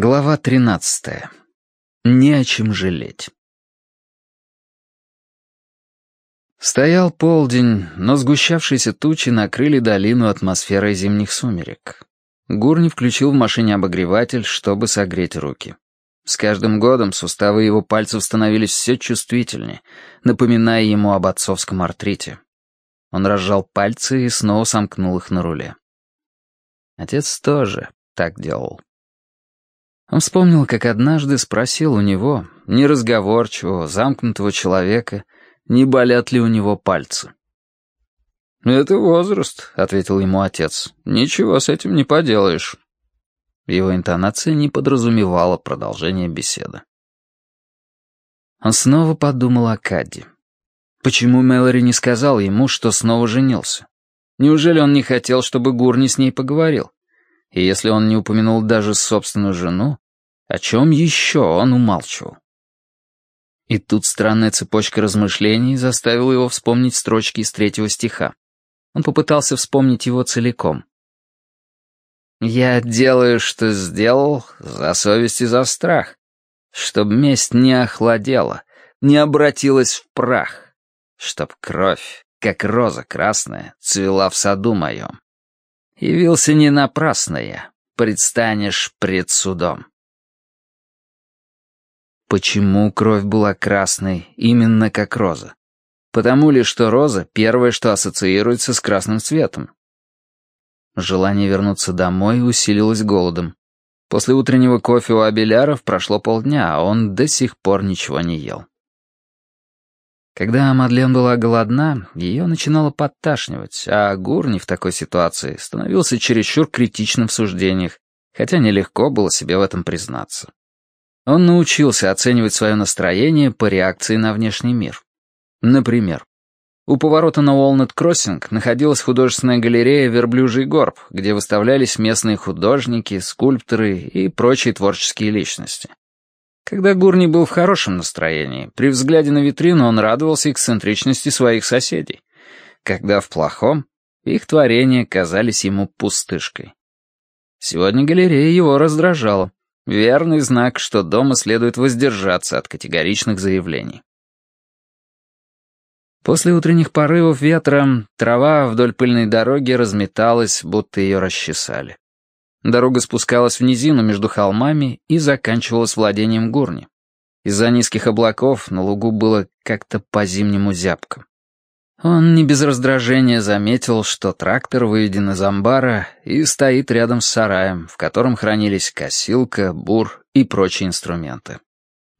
Глава 13. Не о чем жалеть. Стоял полдень, но сгущавшиеся тучи накрыли долину атмосферой зимних сумерек. Гурни включил в машине обогреватель, чтобы согреть руки. С каждым годом суставы его пальцев становились все чувствительнее, напоминая ему об отцовском артрите. Он разжал пальцы и снова сомкнул их на руле. Отец тоже так делал. Он вспомнил, как однажды спросил у него, неразговорчивого, замкнутого человека, не болят ли у него пальцы. «Это возраст», — ответил ему отец. «Ничего с этим не поделаешь». Его интонация не подразумевала продолжение беседы. Он снова подумал о Кадди. Почему Мэлори не сказал ему, что снова женился? Неужели он не хотел, чтобы Гурни с ней поговорил? И если он не упомянул даже собственную жену, о чем еще он умалчивал? И тут странная цепочка размышлений заставила его вспомнить строчки из третьего стиха. Он попытался вспомнить его целиком. «Я делаю, что сделал, за совесть и за страх, чтоб месть не охладела, не обратилась в прах, чтоб кровь, как роза красная, цвела в саду моем. Явился не напрасно я, предстанешь пред судом. Почему кровь была красной, именно как роза? Потому ли, что роза — первое, что ассоциируется с красным цветом? Желание вернуться домой усилилось голодом. После утреннего кофе у Абеляров прошло полдня, а он до сих пор ничего не ел. Когда Мадлен была голодна, ее начинало подташнивать, а Гурни в такой ситуации становился чересчур критичным в суждениях, хотя нелегко было себе в этом признаться. Он научился оценивать свое настроение по реакции на внешний мир. Например, у поворота на Уолнет-Кроссинг находилась художественная галерея «Верблюжий горб», где выставлялись местные художники, скульпторы и прочие творческие личности. Когда Гурни был в хорошем настроении, при взгляде на витрину он радовался эксцентричности своих соседей. Когда в плохом, их творения казались ему пустышкой. Сегодня галерея его раздражала. Верный знак, что дома следует воздержаться от категоричных заявлений. После утренних порывов ветра трава вдоль пыльной дороги разметалась, будто ее расчесали. Дорога спускалась в низину между холмами и заканчивалась владением Гурни. Из-за низких облаков на лугу было как-то по-зимнему зябко. Он не без раздражения заметил, что трактор выведен из амбара и стоит рядом с сараем, в котором хранились косилка, бур и прочие инструменты.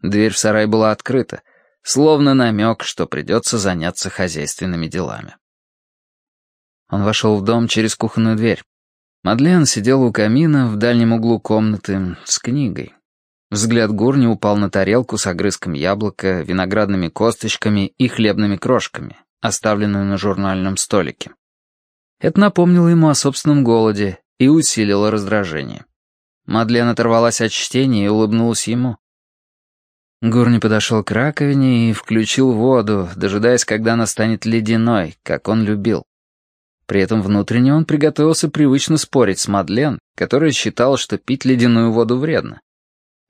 Дверь в сарай была открыта, словно намек, что придется заняться хозяйственными делами. Он вошел в дом через кухонную дверь. Мадлен сидела у камина в дальнем углу комнаты с книгой. Взгляд Гурни упал на тарелку с огрызком яблока, виноградными косточками и хлебными крошками, оставленную на журнальном столике. Это напомнило ему о собственном голоде и усилило раздражение. Мадлен оторвалась от чтения и улыбнулась ему. Гурни подошел к раковине и включил воду, дожидаясь, когда она станет ледяной, как он любил. При этом внутренне он приготовился привычно спорить с Мадлен, которая считала, что пить ледяную воду вредно.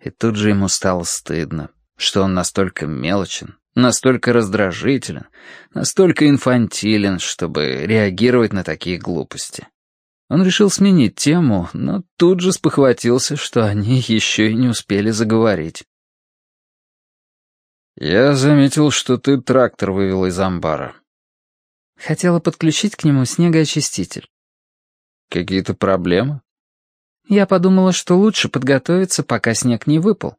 И тут же ему стало стыдно, что он настолько мелочен, настолько раздражителен, настолько инфантилен, чтобы реагировать на такие глупости. Он решил сменить тему, но тут же спохватился, что они еще и не успели заговорить. «Я заметил, что ты трактор вывел из амбара», Хотела подключить к нему снегоочиститель. Какие-то проблемы? Я подумала, что лучше подготовиться, пока снег не выпал.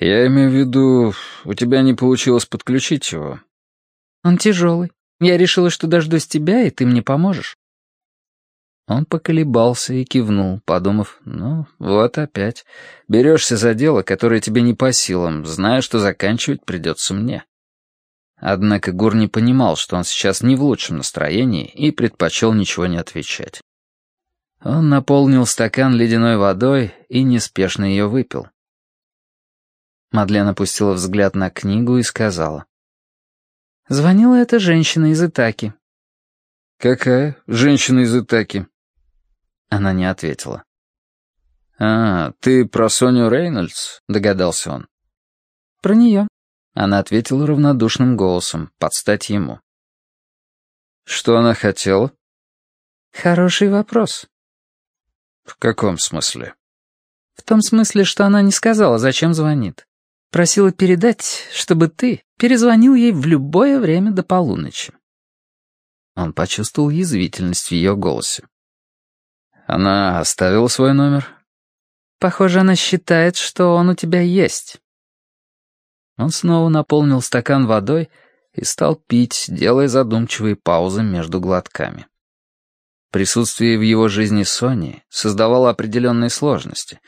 Я имею в виду, у тебя не получилось подключить его. Он тяжелый. Я решила, что дождусь тебя, и ты мне поможешь. Он поколебался и кивнул, подумав, ну, вот опять. Берешься за дело, которое тебе не по силам, зная, что заканчивать придется мне. Однако Гур не понимал, что он сейчас не в лучшем настроении и предпочел ничего не отвечать. Он наполнил стакан ледяной водой и неспешно ее выпил. Мадлен опустила взгляд на книгу и сказала. «Звонила эта женщина из Итаки». «Какая женщина из Итаки?» Она не ответила. «А, ты про Соню Рейнольдс?» — догадался он. «Про нее», — она ответила равнодушным голосом, под стать ему. «Что она хотела?» «Хороший вопрос». «В каком смысле?» «В том смысле, что она не сказала, зачем звонит. Просила передать, чтобы ты перезвонил ей в любое время до полуночи». Он почувствовал язвительность в ее голосе. «Она оставила свой номер?» Похоже, она считает, что он у тебя есть». Он снова наполнил стакан водой и стал пить, делая задумчивые паузы между глотками. Присутствие в его жизни Сони создавало определенные сложности,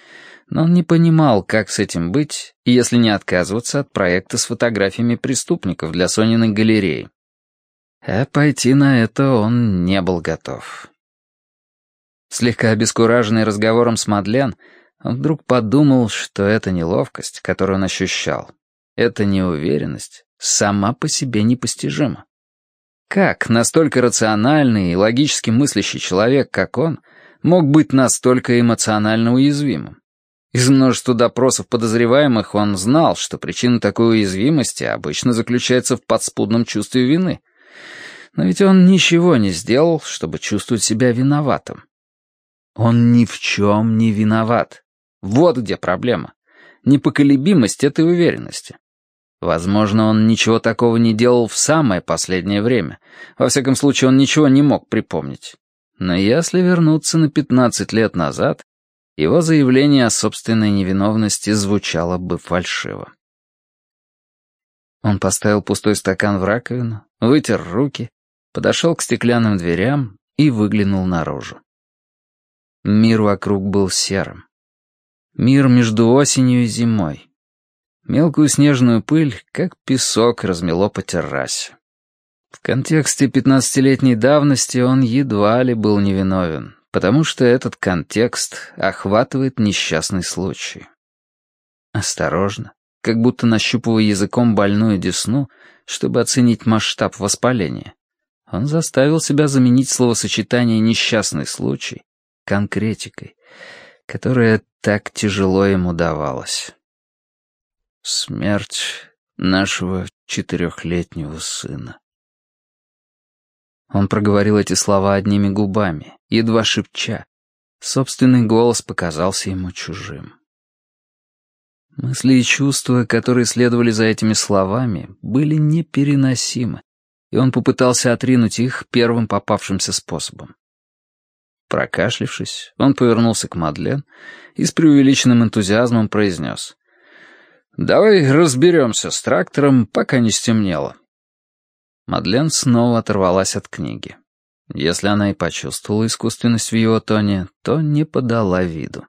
но он не понимал, как с этим быть, если не отказываться от проекта с фотографиями преступников для Сониной галереи. А пойти на это он не был готов. Слегка обескураженный разговором с Мадлен, он вдруг подумал, что эта неловкость, которую он ощущал, эта неуверенность сама по себе непостижима. Как настолько рациональный и логически мыслящий человек, как он, мог быть настолько эмоционально уязвимым? Из множества допросов подозреваемых он знал, что причина такой уязвимости обычно заключается в подспудном чувстве вины. Но ведь он ничего не сделал, чтобы чувствовать себя виноватым. Он ни в чем не виноват. Вот где проблема. Непоколебимость этой уверенности. Возможно, он ничего такого не делал в самое последнее время. Во всяком случае, он ничего не мог припомнить. Но если вернуться на 15 лет назад, его заявление о собственной невиновности звучало бы фальшиво. Он поставил пустой стакан в раковину, вытер руки, подошел к стеклянным дверям и выглянул наружу. Мир вокруг был серым. Мир между осенью и зимой. Мелкую снежную пыль, как песок, размело по террасе. В контексте пятнадцатилетней давности он едва ли был невиновен, потому что этот контекст охватывает несчастный случай. Осторожно, как будто нащупывая языком больную десну, чтобы оценить масштаб воспаления, он заставил себя заменить словосочетание «несчастный случай» конкретикой, которая так тяжело ему давалась. Смерть нашего четырехлетнего сына. Он проговорил эти слова одними губами, едва шепча. Собственный голос показался ему чужим. Мысли и чувства, которые следовали за этими словами, были непереносимы, и он попытался отринуть их первым попавшимся способом. Прокашлившись, он повернулся к Мадлен и с преувеличенным энтузиазмом произнес. «Давай разберемся с трактором, пока не стемнело». Мадлен снова оторвалась от книги. Если она и почувствовала искусственность в его тоне, то не подала виду.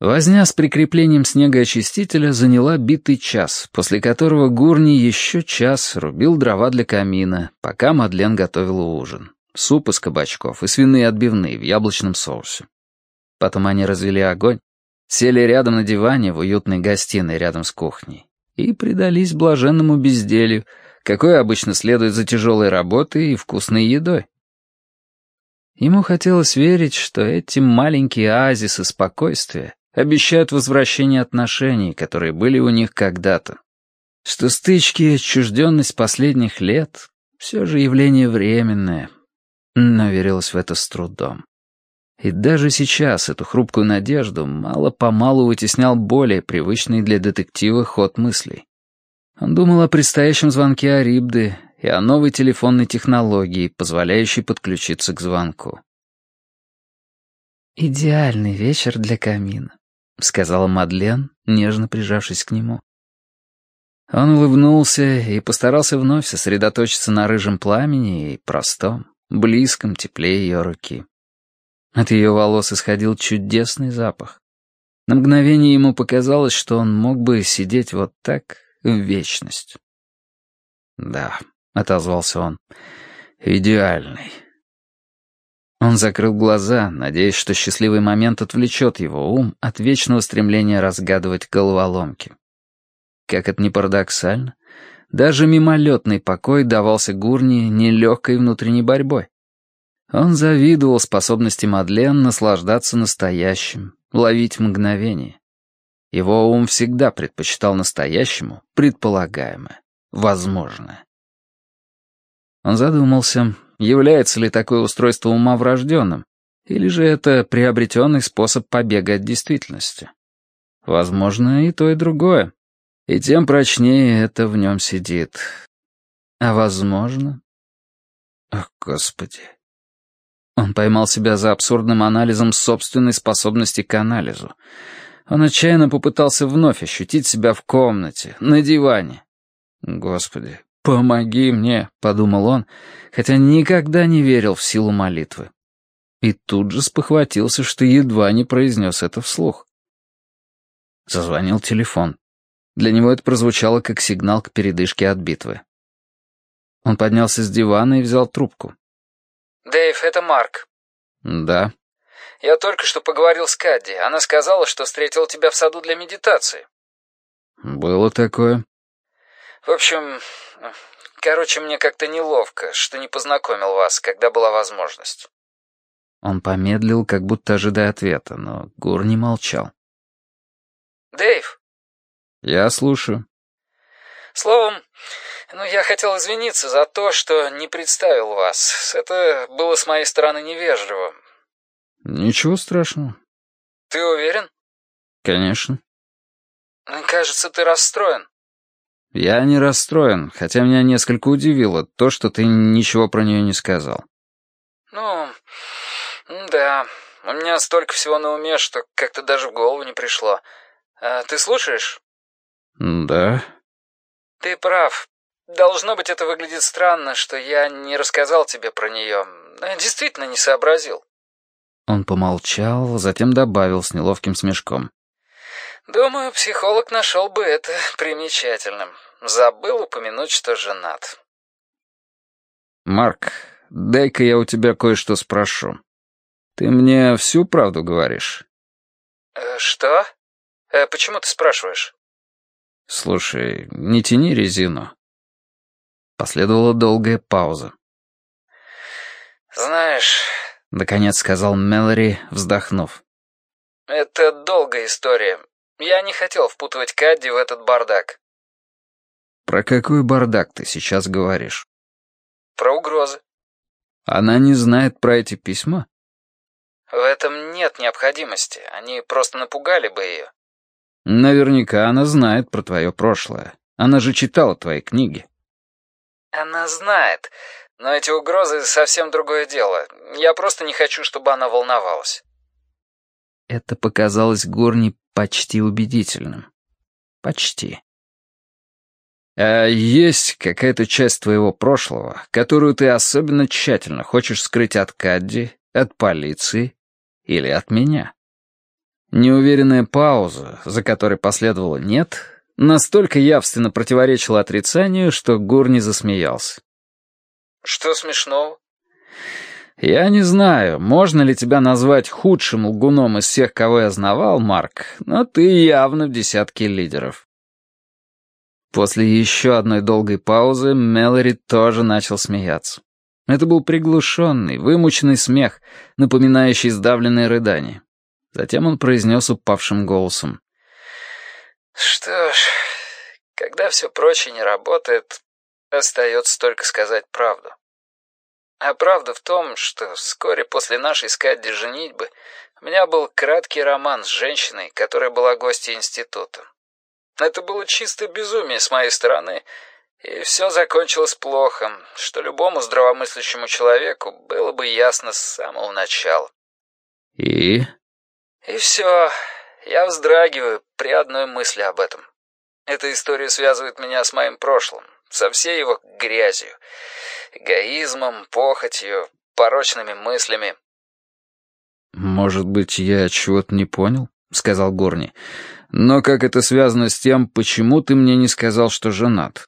Возня с прикреплением снегоочистителя заняла битый час, после которого Гурни еще час рубил дрова для камина, пока Мадлен готовила ужин. Суп из кабачков и свиные отбивные в яблочном соусе. Потом они развели огонь, сели рядом на диване в уютной гостиной рядом с кухней и предались блаженному безделью, какое обычно следует за тяжелой работой и вкусной едой. Ему хотелось верить, что эти маленькие оазисы спокойствия обещают возвращение отношений, которые были у них когда-то. Что стычки и отчужденность последних лет — все же явление временное, но верилось в это с трудом. И даже сейчас эту хрупкую надежду мало-помалу вытеснял более привычный для детектива ход мыслей. Он думал о предстоящем звонке Арибды и о новой телефонной технологии, позволяющей подключиться к звонку. «Идеальный вечер для камина», — сказала Мадлен, нежно прижавшись к нему. Он улыбнулся и постарался вновь сосредоточиться на рыжем пламени и простом, близком тепле ее руки. От ее волос исходил чудесный запах. На мгновение ему показалось, что он мог бы сидеть вот так в вечность. «Да», — отозвался он, — «идеальный». Он закрыл глаза, надеясь, что счастливый момент отвлечет его ум от вечного стремления разгадывать головоломки. Как это ни парадоксально, даже мимолетный покой давался Гурни нелегкой внутренней борьбой. Он завидовал способности Мадлен наслаждаться настоящим, ловить мгновение. Его ум всегда предпочитал настоящему предполагаемое, возможное. Он задумался, является ли такое устройство ума врожденным, или же это приобретенный способ побега от действительности. Возможно, и то, и другое. И тем прочнее это в нем сидит. А возможно... Ох, Господи. Он поймал себя за абсурдным анализом собственной способности к анализу. Он отчаянно попытался вновь ощутить себя в комнате, на диване. «Господи, помоги мне», — подумал он, хотя никогда не верил в силу молитвы. И тут же спохватился, что едва не произнес это вслух. Зазвонил телефон. Для него это прозвучало как сигнал к передышке от битвы. Он поднялся с дивана и взял трубку. «Дэйв, это Марк». «Да». «Я только что поговорил с Кадди. Она сказала, что встретила тебя в саду для медитации». «Было такое». «В общем, короче, мне как-то неловко, что не познакомил вас, когда была возможность». Он помедлил, как будто ожидая ответа, но Гур не молчал. «Дэйв!» «Я слушаю». «Словом, ну, я хотел извиниться за то, что не представил вас. Это было с моей стороны невежливо». «Ничего страшного». «Ты уверен?» «Конечно». «Кажется, ты расстроен». «Я не расстроен, хотя меня несколько удивило то, что ты ничего про нее не сказал». «Ну, да, у меня столько всего на уме, что как-то даже в голову не пришло». А, «Ты слушаешь?» «Да». «Ты прав. Должно быть, это выглядит странно, что я не рассказал тебе про нее. Действительно не сообразил». Он помолчал, затем добавил с неловким смешком. «Думаю, психолог нашел бы это примечательным. Забыл упомянуть, что женат». «Марк, дай-ка я у тебя кое-что спрошу. Ты мне всю правду говоришь?» э, «Что?» Э, почему ты спрашиваешь? Слушай, не тяни резину. Последовала долгая пауза. Знаешь, наконец сказал Мэлори, вздохнув. Это долгая история. Я не хотел впутывать Кадди в этот бардак. Про какой бардак ты сейчас говоришь? Про угрозы. Она не знает про эти письма? В этом нет необходимости. Они просто напугали бы ее. Наверняка она знает про твое прошлое. Она же читала твои книги. Она знает, но эти угрозы совсем другое дело. Я просто не хочу, чтобы она волновалась. Это показалось Горни почти убедительным. Почти. А есть какая-то часть твоего прошлого, которую ты особенно тщательно хочешь скрыть от Кадди, от полиции или от меня? Неуверенная пауза, за которой последовало «нет», настолько явственно противоречила отрицанию, что Гурни засмеялся. «Что смешного?» «Я не знаю, можно ли тебя назвать худшим лгуном из всех, кого я знавал, Марк, но ты явно в десятке лидеров». После еще одной долгой паузы Мэлори тоже начал смеяться. Это был приглушенный, вымученный смех, напоминающий сдавленное рыдание. Затем он произнес упавшим голосом. «Что ж, когда все прочее не работает, остается только сказать правду. А правда в том, что вскоре после нашей с Кадди женитьбы у меня был краткий роман с женщиной, которая была гостьей института. Это было чисто безумие с моей стороны, и все закончилось плохо, что любому здравомыслящему человеку было бы ясно с самого начала. «И?» И все. Я вздрагиваю при одной мысли об этом. Эта история связывает меня с моим прошлым, со всей его грязью, эгоизмом, похотью, порочными мыслями. «Может быть, я чего-то не понял?» — сказал Горни. «Но как это связано с тем, почему ты мне не сказал, что женат?»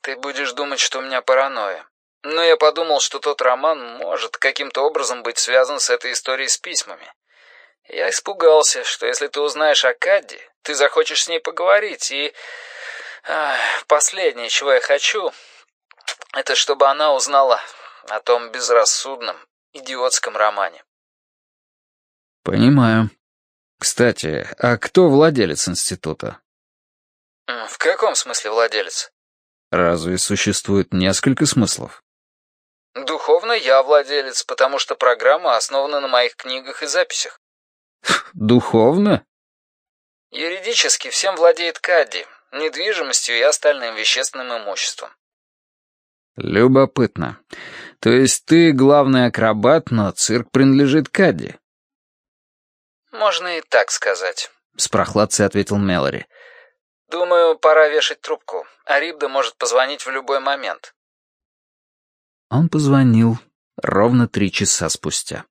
«Ты будешь думать, что у меня паранойя. Но я подумал, что тот роман может каким-то образом быть связан с этой историей с письмами. Я испугался, что если ты узнаешь о Кадди, ты захочешь с ней поговорить, и... Последнее, чего я хочу, это чтобы она узнала о том безрассудном, идиотском романе. Понимаю. Кстати, а кто владелец института? В каком смысле владелец? Разве существует несколько смыслов? Духовно я владелец, потому что программа основана на моих книгах и записях. Духовно? Юридически всем владеет Кадди, недвижимостью и остальным вещественным имуществом. Любопытно. То есть ты главный акробат, но цирк принадлежит Кадди? Можно и так сказать. С прохладцей ответил Мелори. Думаю, пора вешать трубку. Арибда может позвонить в любой момент. Он позвонил ровно три часа спустя.